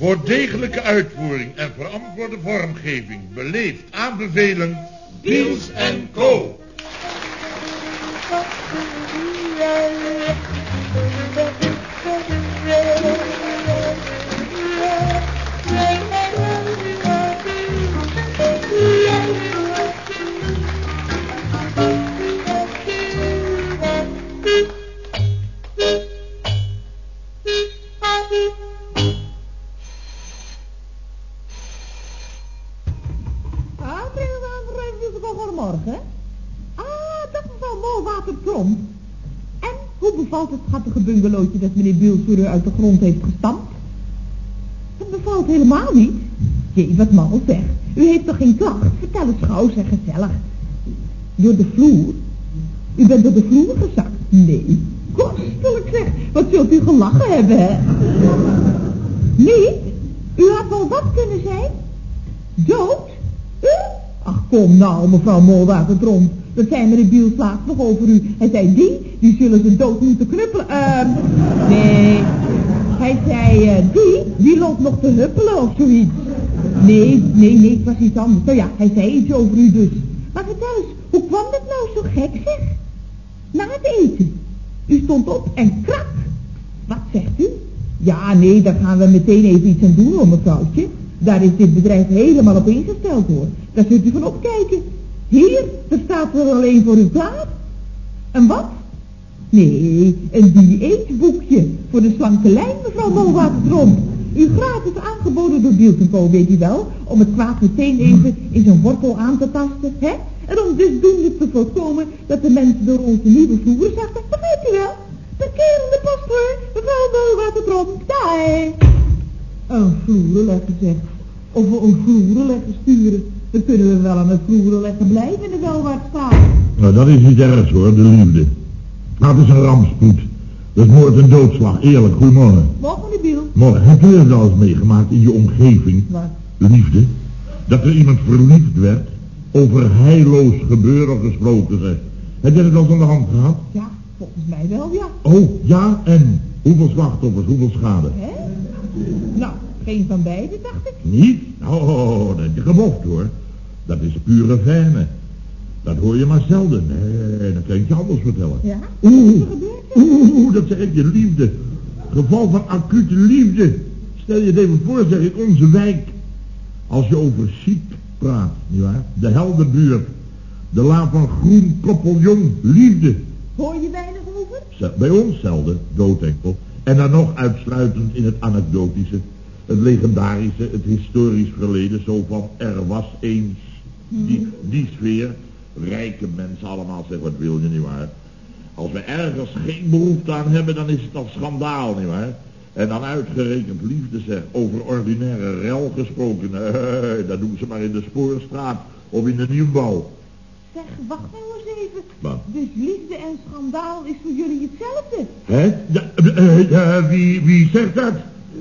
Voor degelijke en verantwoorde vormgeving beleefd aanbevelen... Biels en Co. dat meneer u uit de grond heeft gestampt? Het bevalt helemaal niet. Jee, wat mal zeg. U heeft toch geen klacht? Vertel het gauw, zeg gezellig. Door de vloer? U bent door de vloer gezakt? Nee. Kostelijk zeg. Wat zult u gelachen hebben, hè? Niet? U had wel wat kunnen zijn? Dood? U? Ach, kom nou, mevrouw Molwatertrom. Dat zei meneer Biels laatst nog over u. Hij zei, die, die zullen ze dood moeten knuppelen. Ehm, nee. Hij zei, eh, die, die loopt nog te huppelen of zoiets. Nee, nee, nee, het was iets anders. Nou ja, hij zei iets over u dus. Maar vertel eens, hoe kwam dat nou zo gek, zeg? Na het eten. U stond op en krak. Wat zegt u? Ja, nee, daar gaan we meteen even iets aan doen, hoor, mevrouwtje. Daar is dit bedrijf helemaal op ingesteld, hoor. Daar zult u van opkijken. Hier, er staat er alleen voor u klaar. Een wat? Nee, een dieetboekje voor de slanke lijn, mevrouw Molwatertrom. U gratis aangeboden door Bieltenko, weet u wel, om het kwaad meteen even in zijn wortel aan te tasten, hè? En om dusdoende te voorkomen dat de mensen door onze nieuwe zakken, dat weet u wel. Parkerende pastoor, mevrouw Molwatertrom, daar. Een vloerenlegger, zeg. Of we een vloerenlegger sturen, dan kunnen we wel aan het vloerenleggen blijven in de welwaart staan. Nou, dat is niet erg hoor, de liefde. Dat is een rampspoed. Dat is moord en doodslag. Eerlijk, goedemorgen. Morgen, meneer Biel. Morgen, heb je al eens meegemaakt in je omgeving? Wat? Liefde? Dat er iemand verliefd werd? Over heilloos gebeuren gesproken, zeg. Heb jij het al aan de hand gehad? Ja, volgens mij wel, ja. Oh, ja, en? Hoeveel slachtoffers, hoeveel schade? Hè? Nou, geen van beiden, dacht ik. Niet? Oh, dat heb je gemocht hoor. Dat is pure fijne. Dat hoor je maar zelden. Nee, dat kan ik je anders vertellen. Ja? Oeh, oeh, dat zeg ik je, liefde. Geval van acute liefde. Stel je het even voor, zeg ik, onze wijk. Als je over ziek praat, nietwaar? De heldenbuurt. De laan van groen koppeljong, liefde. Hoor je weinig over? Bij ons zelden, doodenkel. En dan nog uitsluitend in het anekdotische, het legendarische, het historisch verleden, zo van er was eens. Die, die sfeer, rijke mensen allemaal zeggen, wat wil je niet waar? Als we ergens geen behoefte aan hebben, dan is het al schandaal, nietwaar? En dan uitgerekend liefde zeg, over ordinaire rel gesproken, eh, dat doen ze maar in de Spoorstraat of in de nieuwbouw. Zeg, wacht nou eens even. Wat? Dus liefde en schandaal is voor jullie hetzelfde? Hè? Eh, eh, wie, wie zegt dat?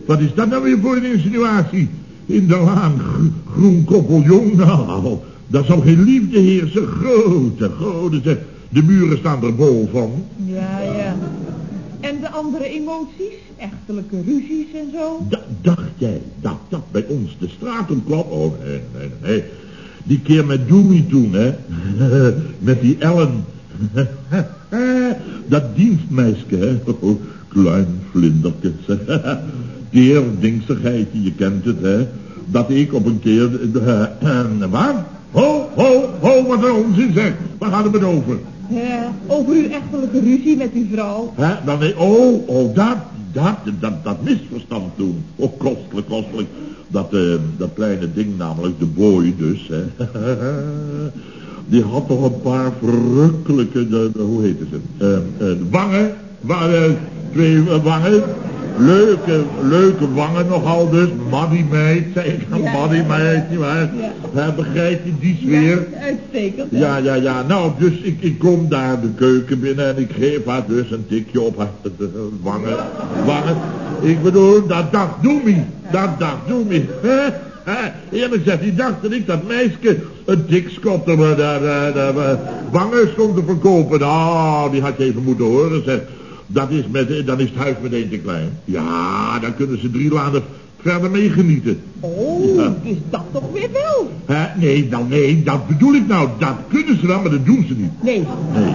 Wat is dat nou weer voor een insinuatie? In de laan, gr- groen koppeljong, nou, daar zal geen liefde heersen. Grote, grote, zeg. De muren staan er bol van. Ja, ja. En de andere emoties? Echtelijke ruzies en zo? Da- dacht jij dat dat bij ons de straat omkwam? Oh, nee, nee, nee. Die keer met Doomie toen, hè. met die Ellen. dat dienstmeisje, hè. Oh, klein vlindertje, zeg. Keer dingsigheidje, je kent het, hè. Dat ik op een keer... wat? Ho, ho, ho, wat een onzin, zeg. Waar gaat het met over? Ja, over uw echtelijke ruzie met uw vrouw. Hè? Dan, nee, oh, oh, dat, dat, dat, dat misverstand toen. Oh, kostelijk, kostelijk. Dat, eh, dat kleine ding namelijk, de boy dus, hè. Die had toch een paar verrukkelijke, de, de- hoe heette ze? Eh, eh, de wangen, wa- eh, twee eh, wangen. Leuke, leuke wangen nogal dus. Maddy meid, zei ik. Ja. Maddy meid, nietwaar? Ja. Ja, begrijp je die sfeer? Ja, uitstekend. Ja, ja, ja. Nou, dus ik, ik kom daar de keuken binnen en ik geef haar dus een tikje op haar eh, eh, wangen. Wangen. Ik bedoel, dat dacht Doemie. Dat dacht Doemie. Eerlijk gezegd, die dacht dat ik dat meisje een dikskop de, de, de, de, de wangen stond te verkopen. Nou, die had je even moeten horen, zeg. Dat is met, dan is het huis meteen te klein. Ja, dan kunnen ze drie laden verder mee genieten. Oh, Ja. dus dat toch weer wel? Hè? Nee, nou nee, dat bedoel ik nou. Dat kunnen ze dan, maar dat doen ze niet. Nee. Nee.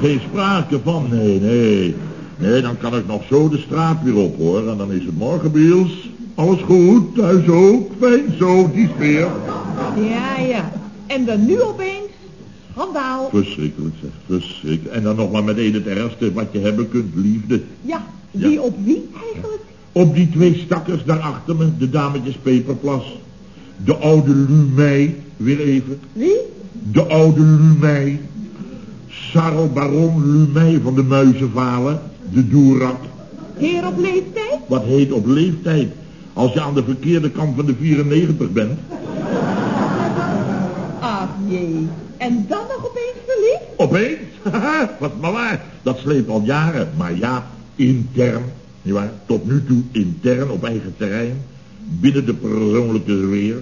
Geen sprake van, nee, nee. Nee, dan kan ik nog zo de straat weer op, hoor. En dan is het morgen, Biels. Alles goed, thuis ook. Fijn zo, die sfeer. Ja, ja. En dan nu opeens, schandaal. Verschrikkelijk, zeg. Verschrikkelijk. En dan nog maar meteen het ergste wat je hebben kunt, liefde. Ja, wie Ja. op wie eigenlijk? Op die twee stakkers daar achter me, de dametjes Peperplas. De oude Lumey, weer even. Wie? De oude Lumey. Sarel Baron Lumey van de Muizenvalen. De Doerak. Heer op leeftijd? Wat heet op leeftijd. Als je aan de verkeerde kant van de 94 bent. En dan nog opeens verliefd? Opeens. Wat maar waar. Dat sleept al jaren. Maar ja, intern. Nietwaar? Tot nu toe intern op eigen terrein. Binnen de persoonlijke sfeer.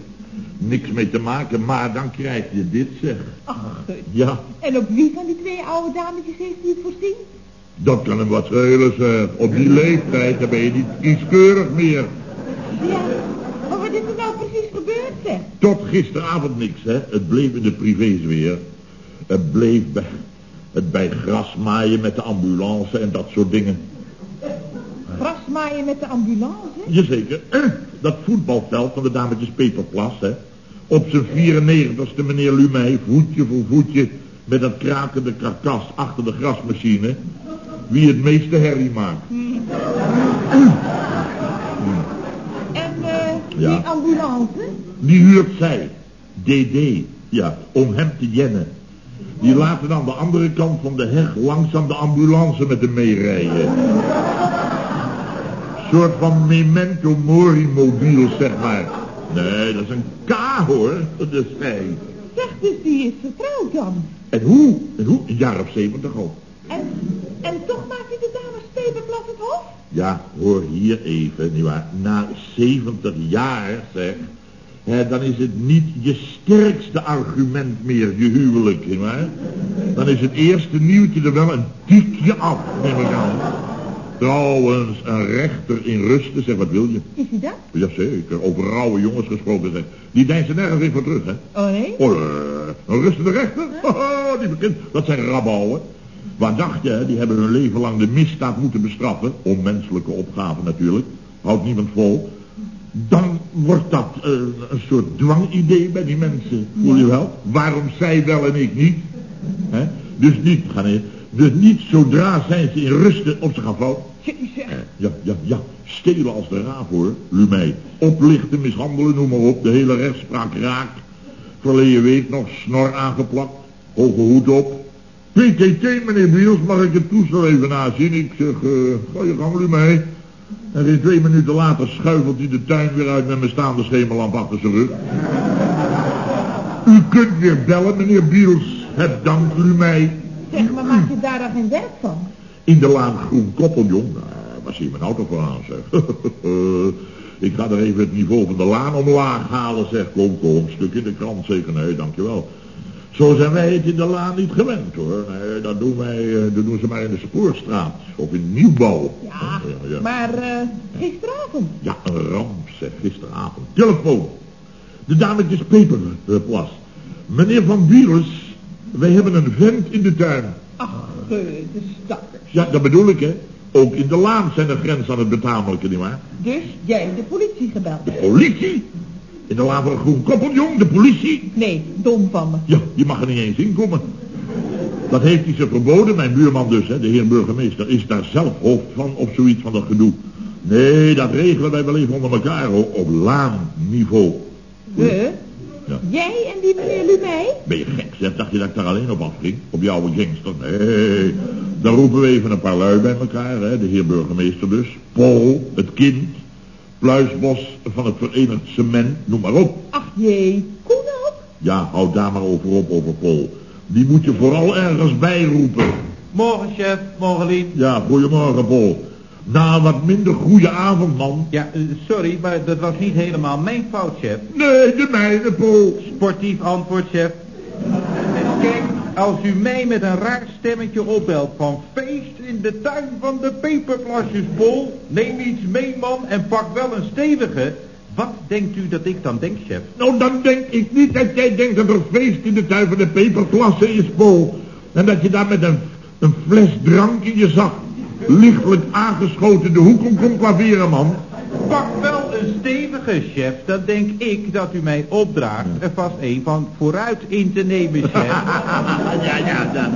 Niks mee te maken. Maar dan krijg je dit zeg. Ach. Ja, En op wie van die twee oude dametjes heeft u het voorzien? dat kan hem wat schelen zeg. Op die leeftijd dan ben je niet kieskeurig meer. Ja, is er nou precies gebeurd, zeg? Tot gisteravond niks, hè. Het bleef in de privésfeer. Het bleef bij, het bij grasmaaien met de ambulance en dat soort dingen. Grasmaaien met de ambulance? Jazeker. Dat voetbalveld van de dametjes Peperplas, hè. Op zijn 94ste, meneer Lumey, voetje voor voetje... met dat krakende karkas achter de grasmachine... wie het meeste herrie maakt. Ja. die ambulance? Die huurt zij. DD. Ja, om hem te jennen. Die laten aan de andere kant van de heg langzaam de ambulance met hem meerijden. soort van memento mori mobiel, zeg maar. Nee, dat is een K hoor, dat is hij. Zeg, dus die is getrouwd dan. En hoe? En hoe? Een jaar of zeventig al. En, en toch maakt hij de dames Peperplas het hof? Ja, hoor hier even, nietwaar. Na 70 jaar, zeg, hè, dan is het niet je sterkste argument meer, je huwelijk, nietwaar. Dan is het eerste nieuwtje er wel een tikje af, neem ik aan. Trouwens, een rechter in rusten, zeg, wat wil je? Is hij dat? Jazeker, over rauwe jongens gesproken, zeg. Die deinzen nergens in voor terug, hè. Oh nee? Oh, een rustende rechter? Haha, die bekend. Dat zijn rabouwen. Waar dacht je, die hebben hun leven lang de misdaad moeten bestraffen. Onmenselijke opgave natuurlijk. Houdt niemand vol. Dan wordt dat eh, een soort dwangidee bij die mensen. Voel je wel? Waarom zij wel en ik niet? Dus niet, gaan in. Dus niet zodra zijn ze in rusten op ze gaan zeg. Ja, ja, ja. Stelen als de raaf hoor, Lumey. Oplichten, mishandelen, noem maar op. De hele rechtspraak raak. Verleden week nog snor aangeplakt. Hoge hoed op. PTT, meneer Biels, mag ik het toestel even nazien? Ik zeg, eh, ga je gang, Lumey. En geen twee minuten later schuifelt hij de tuin weer uit met mijn staande schemerlamp achter zijn rug. U kunt weer bellen, meneer Biels. Het dank, Lumey. Zeg, maar maak je daar dan geen werk van? In de laan groen koppeljong. Nou, waar zie je mijn auto voor aan, zeg. ik ga er even het niveau van de laan omlaag halen, zeg. Kom, kom, stuk in de krant, zeker. Nee, dankjewel. Zo zijn wij het in de laan niet gewend, hoor. Nee, dat doen, wij, eh, dat doen ze maar in de spoorstraat. Of in nieuwbouw. Ja, ja, ja. maar eh, gisteravond. Ja, een ramp, zeg, gisteravond. Telefoon. De dametjes Peperplas. Meneer Van Bielers, wij hebben een vent in de tuin. Ach, eh, de stakkers. Ja, dat bedoel ik, hè. Ook in de laan zijn er grenzen aan het betamelijke, nietwaar? Dus jij de politie gebeld. De politie? In de laan van een groen koppeljong, de politie? Nee, dom van me. Ja, je mag er niet eens in komen. Dat heeft hij ze verboden, mijn buurman dus, hè, de heer burgemeester, is daar zelf hoofd van of zoiets van dat gedoe. Nee, dat regelen wij wel even onder elkaar, hoor, op laanniveau. We? Ja. Jij en die meneer Lumey? Ben je gek, zeg? Dacht je dat ik daar alleen op afging? Op jouw gangster? Nee, Dan roepen we even een paar lui bij elkaar, hè? de heer burgemeester dus. Paul, het kind, Pluisbos van het Verenigd Cement, noem maar op. Ach jee, Koen ook? Ja, houd daar maar over op, over Paul. Die moet je vooral ergens bijroepen. Morgen, chef. Morgen, Lien. Ja, goedemorgen, Paul. Na een wat minder goede avond, man. Ja, eh, sorry, maar dat was niet helemaal mijn fout, chef. Nee, de mijne, Paul. Sportief antwoord, chef. Als u mij met een raar stemmetje opbelt van feest in de tuin van de peperplasjes, Pol, neem iets mee, man, en pak wel een stevige. Wat denkt u dat ik dan denk, chef? Nou, dan denk ik niet dat jij denkt dat er feest in de tuin van de peperklasse is, Paul. En dat je daar met een, een fles drank in je zak, lichtelijk aangeschoten de hoek om komt klaveren, man. Pak wel een stevige, chef. Dan denk ik dat u mij opdraagt er vast een van vooruit in te nemen, chef. ja, ja, ja.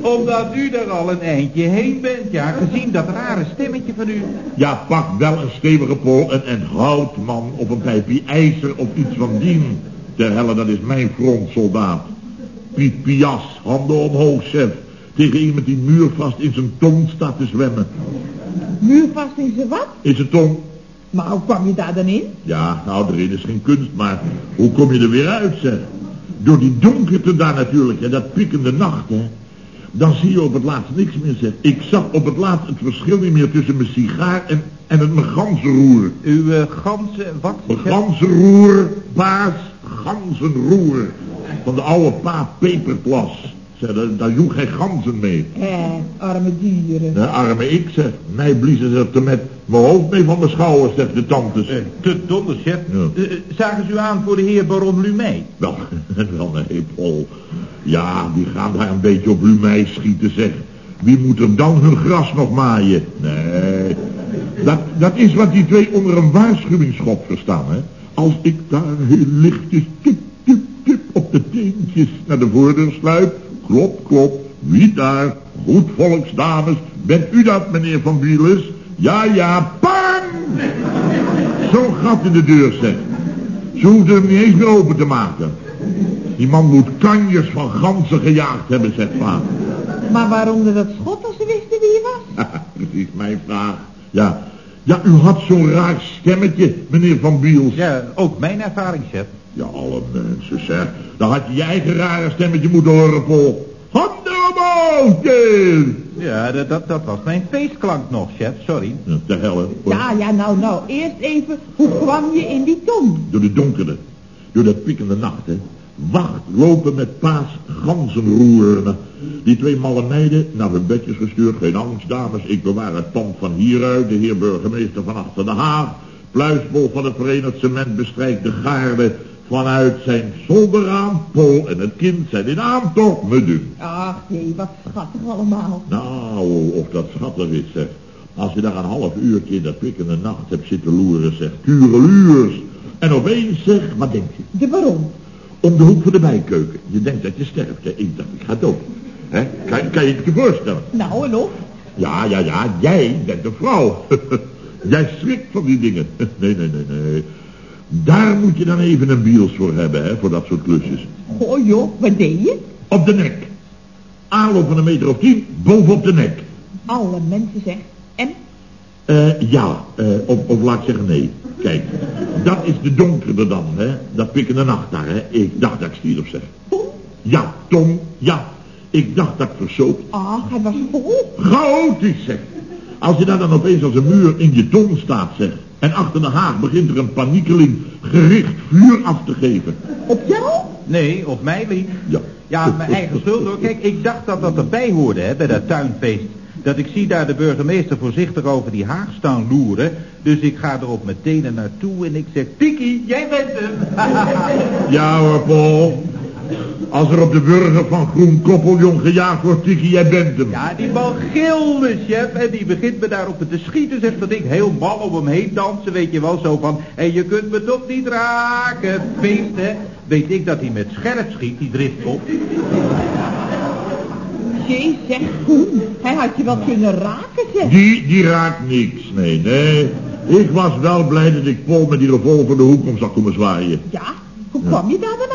Omdat u er al een eindje heen bent, ja, gezien dat rare stemmetje van u. Ja, pak wel een stevige pol en, en hout, man, op een pijpje ijzer of iets van dien. Ter helle, dat is mijn frontsoldaat. Piet Pias, handen omhoog, chef. Tegen iemand die muurvast in zijn tong staat te zwemmen. Muurvast in zijn wat? In zijn tong? Maar hoe kwam je daar dan in? Ja, nou, erin is geen kunst, maar hoe kom je er weer uit, zeg? Door die donkerte daar natuurlijk, en dat piekende nacht, hè. Dan zie je op het laatst niks meer, zeg. Ik zag op het laatst het verschil niet meer tussen mijn sigaar en, en het mijn ganzenroer. Uw uh, ganzen, wat? Mijn ganzenroer, baas, ganzenroer. Van de oude pa Peperplas. Zeg, daar, daar joeg geen ganzen mee. Eh, arme dieren. De arme ik, zeg. Mij bliezen ze er met mijn hoofd mee van mijn schouders, zegt de tantes. Eh, te donder, chef. Ja. Eh, zagen ze u aan voor de heer baron Lumey? Wel, wel nee, Paul. Ja, die gaan daar een beetje op lumei schieten, zeg. Wie moet er dan hun gras nog maaien? Nee, dat, dat is wat die twee onder een waarschuwingsschop verstaan, hè. Als ik daar heel lichtjes tip, tip, tip op de teentjes naar de voordeur sluip. Klop, klop, wie daar? Goed volksdames, bent u dat, meneer Van Bielis? Ja, ja, bang! Zo'n gat in de deur, zeg. Ze hoefden hem niet eens meer open te maken. Die man moet kanjers van ganzen gejaagd hebben, zegt vader. Maar waarom dat schot als ze wisten wie je was? Precies mijn vraag. Ja, ja u had zo'n raar stemmetje, meneer Van Biels. Ja, ook mijn ervaring, chef. Ja, alle mensen, zeg. Dan had je je eigen rare stemmetje moeten horen, Paul. Handen Ja, dat, dat, dat was mijn feestklank nog, chef, sorry. De helle. Ja, ja, nou, nou, eerst even, hoe kwam je in die tom? Door de donkere, door dat piekende nacht, hè. Wacht, lopen met paas, ganzenroeren. Die twee malle meiden naar hun bedjes gestuurd. Geen angst, dames, ik bewaar het pand van hieruit. De heer burgemeester van achter de Haag. Pluisbol van het Verenigd Cement bestrijkt de gaarde vanuit zijn zolderraam. Paul en het kind zijn in aantocht, me dunkt. Ach jee, wat schattig allemaal. Nou, of dat schattig is, zeg. Als je daar een half uurtje in dat pikkende nacht hebt zitten loeren, zeg. Tureluurs. En opeens, zeg, wat denk je? De baron. Om de hoek van de bijkeuken. Je denkt dat je sterft, hè. Ik dacht, ik ga dood. Hè? Kan, kan je het je voorstellen? Nou en of? Ja, ja, ja, jij bent een vrouw. jij schrikt van die dingen. nee, nee, nee, nee. Daar moet je dan even een biels voor hebben, hè, voor dat soort klusjes. Goh joh, wat deed je? Op de nek. Aanloop van een meter of tien, bovenop de nek. Alle mensen zeg. En? Eh, ja, eh, of, of laat ik zeggen nee. Kijk, dat is de donkere dan, hè. Dat pikkende nacht daar, hè. Ik dacht dat ik stierf, zeg. Tom? Ja, Tom, ja. Ik dacht dat ik verzoop. Ach, hij was vol. Chaotisch, zeg. Als je daar dan opeens als een muur in je ton staat, zeg. En achter de haag begint er een paniekeling gericht vuur af te geven. Op jou? Nee, op mij, Lien. Ja. Ja, mijn eigen schuld hoor. Kijk, ik dacht dat dat erbij hoorde, hè, bij dat tuinfeest. Dat ik zie daar de burgemeester voorzichtig over die haag staan loeren. Dus ik ga er op mijn tenen naartoe en ik zeg... Tiki, jij bent hem. Ja hoor, Paul. Als er op de burger van Groen Koppeljong gejaagd wordt, Tiki, jij bent hem. Ja, die man gilde, chef. En die begint me daarop te schieten. Zegt dat ik heel mal om hem heen dansen. Weet je wel, zo van... En je kunt me toch niet raken, feest, hè. Weet ik dat hij met scherp schiet, die driftkop. Jee, zeg Koen. Hij had je wel kunnen raken, zeg. Die, die raakt niks, nee, nee. Ik was wel blij dat ik Paul met die revolver de hoek om zag komen zwaaien. Ja, hoe kwam je daar dan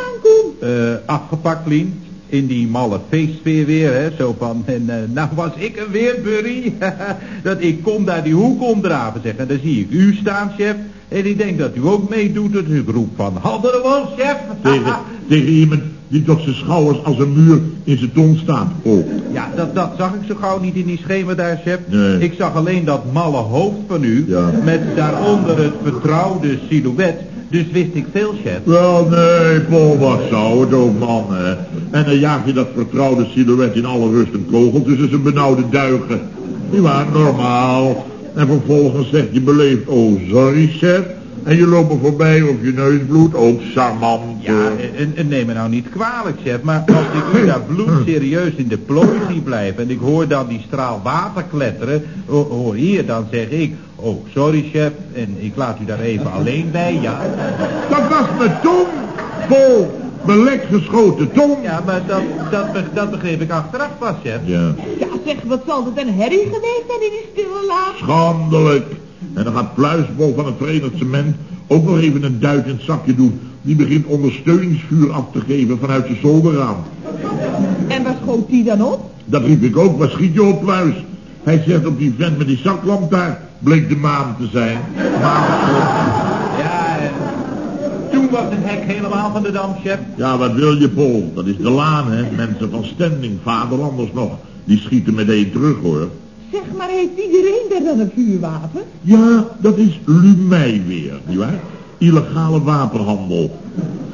Eh, afgepakt, Lien. in die malle feestsfeer weer, hè, zo van, en uh, nou was ik een weer, Burry, dat ik kom daar die hoek omdraven, zeg, en dan zie ik u staan, chef, en ik denk dat u ook meedoet, dus ik roep van, hadden we chef. tegen, tegen iemand die tot zijn schouders als een muur in zijn tong staat, oh. Ja, dat, dat zag ik zo gauw niet in die schema daar, chef. Nee. Ik zag alleen dat malle hoofd van u, Ja. met daaronder het vertrouwde silhouet, dus wist ik veel, chef. Wel, nee, Paul, wat zou het ook, man, hè. En dan jaag je dat vertrouwde silhouet in alle rust een kogel tussen zijn benauwde duigen. Die waren normaal. En vervolgens zegt je beleefd, oh, sorry, chef. En je loopt me voorbij of je neus bloedt, ook charmant. Ja, en, en neem me nou niet kwalijk, chef, maar als ik u daar bloedserieus in de plooi zie blijven en ik hoor dan die straal water kletteren, ho- hoor hier, dan zeg ik, oh, sorry, chef, en ik laat u daar even alleen bij, ja. Dat was mijn tong, Paul. Mijn lek geschoten tong. Ja, maar dat, dat, be- dat begreep ik achteraf pas, chef. Ja, Ja, zeg, wat zal het een herrie geweest zijn in die stille laag? schandelijk. En dan gaat Pluisbol van het Verenigd Cement ook nog even een duit in het zakje doen. Die begint ondersteuningsvuur af te geven vanuit zijn zolderraam. En waar schoot die dan op? Dat riep ik ook, wat schiet je op, Pluis? Hij zegt op die vent met die zaklamp daar, bleek de maan te zijn. Maan. Ja, en toen was het hek helemaal van de dam, chef. Ja, wat wil je, Paul? Dat is de laan, hè? Mensen van standing, vaderlanders nog. Die schieten meteen terug, hoor. Zeg maar, heeft iedereen daar dan een vuurwapen? Ja, dat is Lumei weer, nietwaar? Illegale wapenhandel.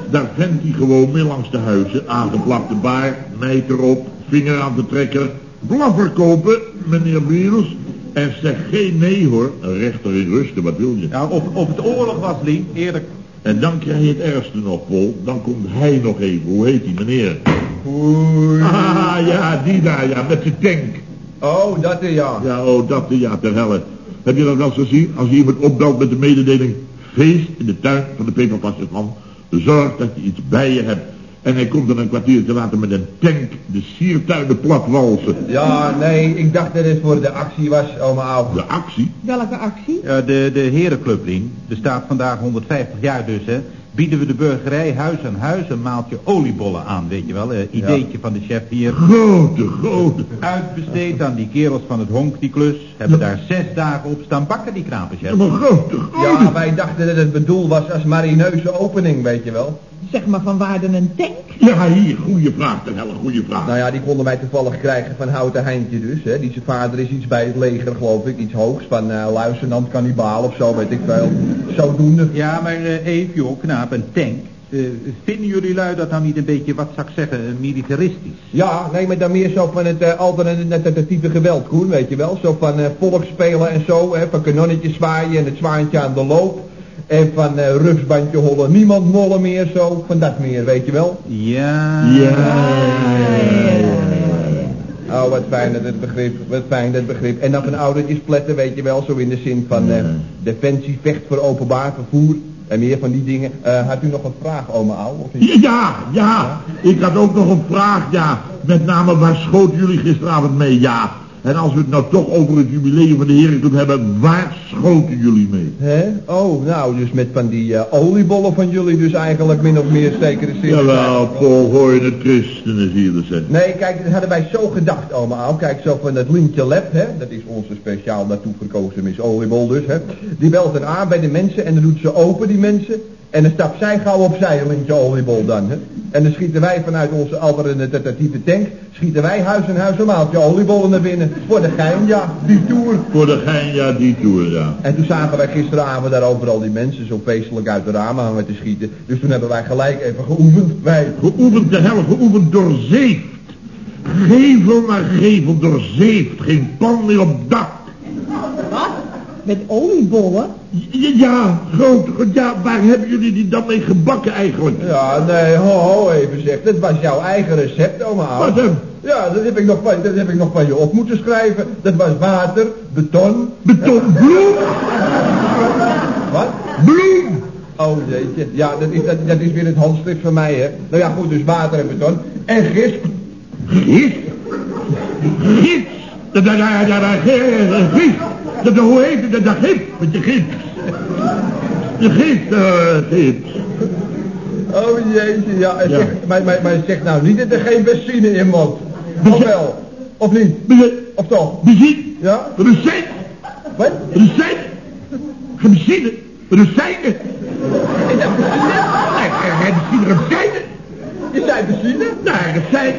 Daar vent hij gewoon mee langs de huizen, aangeplakte baard, meid erop, vinger aan de trekker, blaffer kopen, meneer Biels. En zeg geen nee hoor, een rechter in rusten, wat wil je? Nou, of, of het oorlog was, Lien, eerlijk. En dan krijg je het ergste nog, Paul. Dan komt hij nog even, hoe heet die meneer? Oei. Ah, ja, die daar, ja, met zijn tank. Oh, dat is ja. Ja, oh, dat, ja, ter helle. Heb je dat wel eens gezien? Als je iemand opbelt met de mededeling... feest in de tuin van de peperplasjesman... zorg dat je iets bij je hebt. En hij komt dan een kwartiertje later met een tank... de siertuinen platwalsen. Ja, nee, ik dacht dat het voor de actie was, oma. De actie? Welke actie? Ja, de, de herenclub, Lien, bestaat vandaag 150 jaar dus, hè. Bieden we de burgerij huis aan huis een maaltje oliebollen aan, weet je wel. Eh, ideetje van de chef hier. Grote, grote. Uitbesteed aan die kerels van het honk, die klus. Hebben daar zes dagen op staan bakken, die chef. Ja, maar grote, grote. Ja, wij dachten dat het bedoeld was als marineuze opening, weet je wel. Zeg maar van waarde een tank? Ja, hier, goede vraag, ter helle, goede vraag. Nou ja, die konden wij toevallig krijgen van Houten Heintje dus. Hè. Die zijn vader is iets bij het leger, geloof ik. Iets hoogs van eh luitenant kannibaal of zo, weet ik veel. Zodoende. Ja, maar uh, even, joh, knaap, een tank. Eh, vinden jullie lui dat nou niet een beetje, wat zou ik zeggen, eh, militaristisch? Ja, nee, maar dan meer zo van het uh, alternatieve geweld, Koen, weet je wel. Zo van uh, volksspelen en zo, hè, van kanonnetjes zwaaien en het zwaantje aan de loop. En van uh, rupsbandje hollen, niemand mollen meer zo, van dat meer, weet je wel. Ja. Ja, Oh, wat fijn dat het begrip, wat fijn dat begrip. En dan van oudertjes pletten, weet je wel, zo in de zin van uh, defensie vecht voor openbaar vervoer. En meer van die dingen. Uh, had u nog een vraag, oma Au? Of niet? Ja, ja, ik had ook nog een vraag, ja. Met name, waar schoten jullie gisteravond mee? Ja. En als we het nou toch over het jubileum van de Herenclub hebben, waar schoten jullie mee? Hè? Oh, nou, dus met van die uh, oliebollen van jullie dus eigenlijk min of meer zekere zin. Jawel, Paul, hoor je het christenen hier zijn. Nee, kijk, dat hadden wij zo gedacht, oma Au. Kijk, zo van dat Lintje Lab, hè. Dat is onze speciaal daartoe verkozen Miss Oliebol dus, hè. Die belt dan aan bij de mensen en dan doet ze open, die mensen. En dan stapt zij gauw opzij, een lintje oliebol dan, hè. En dan schieten wij vanuit onze alternatieve tank, schieten wij huis en huis een maaltje oliebollen naar binnen. Voor de gein, ja, die tour. Voor de gein, ja, die tour, ja. En toen zagen wij gisteravond daar overal die mensen zo feestelijk uit de ramen hangen te schieten. Dus toen hebben wij gelijk even geoefend. Wij, Geoefend de hel, geoefend doorzeefd. Gevel naar gevel doorzeefd, geen pan meer op dak. Met oliebollen? Ja, ja, groot, ja, waar hebben jullie die dan mee gebakken eigenlijk? ja, nee, ho, ho, even zeg. Dat was jouw eigen recept, oma. Wat dan? Ja, dat heb, ik nog van, dat heb ik nog van je op moeten schrijven. Dat was water, beton. Betonbloem, Wat? bloem. Oh jeetje, ja, dat is, dat, dat is weer het handschrift van mij, hè. Nou ja, goed, dus water en beton. En gist. Gis? Gis? Dat, gis. Dat, hoe heet het? Dat, dat gips, je gips. De gips, eh, gips. Oh jeetje, ja. Ja. Zeg, maar, maar, maar zeg nou niet dat er geen benzine in moet. Of wel? Of niet? Of toch? bezit, Ja? receit, Wat? receit, benzine, recijnen. Is dat benzine? Nee, benzine, recijnen. Je zei benzine? Nee.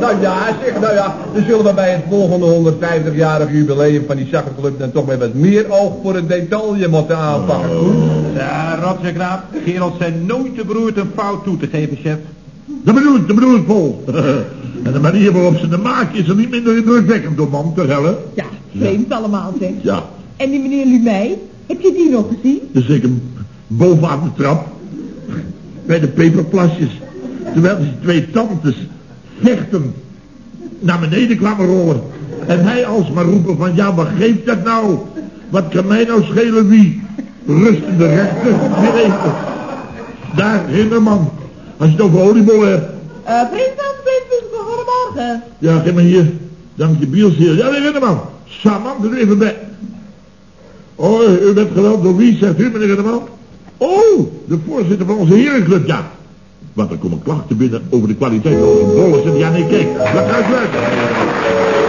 Nou ja, zeg, nou ja, dan zullen we bij het volgende 150-jarig jubileum van die zakkenclub dan toch met wat meer oog voor het detail moeten aanpakken. Koen. Ja, Rotseknaap, kerels zijn nooit te beroerd een fout toe te geven, chef. Dat bedoel ik, dat bedoel ik, Paul. en de manier waarop ze de maken is er niet minder indrukwekkend door, man, te hellen. Ja, vreemd allemaal zeg. Ja, En die meneer Lumey, heb je die nog gezien? dus ik hem bovenaan de trap. Bij de peperplasjes. Terwijl die twee tantes vechtend naar beneden kwamen rollen. En hij alsmaar roepen van, ja, wat geeft dat nou? Wat kan mij nou schelen wie? Rustende rechter, even. Daar, Rinderman. Als je het over oliebollen hebt. Eh, prins van Prins, goedemorgen. Ja, geef maar hier. Dank je, Biels hier. Ja, meneer Rinderman. Saman, doe even bij. Oh, u bent geweld door wie, zegt u, meneer Rinderman? Oh, de voorzitter van onze herenclub, ja. Want er komen klachten binnen over de kwaliteit van onze bollen. Ja, nee, kijk, laat uitluiden.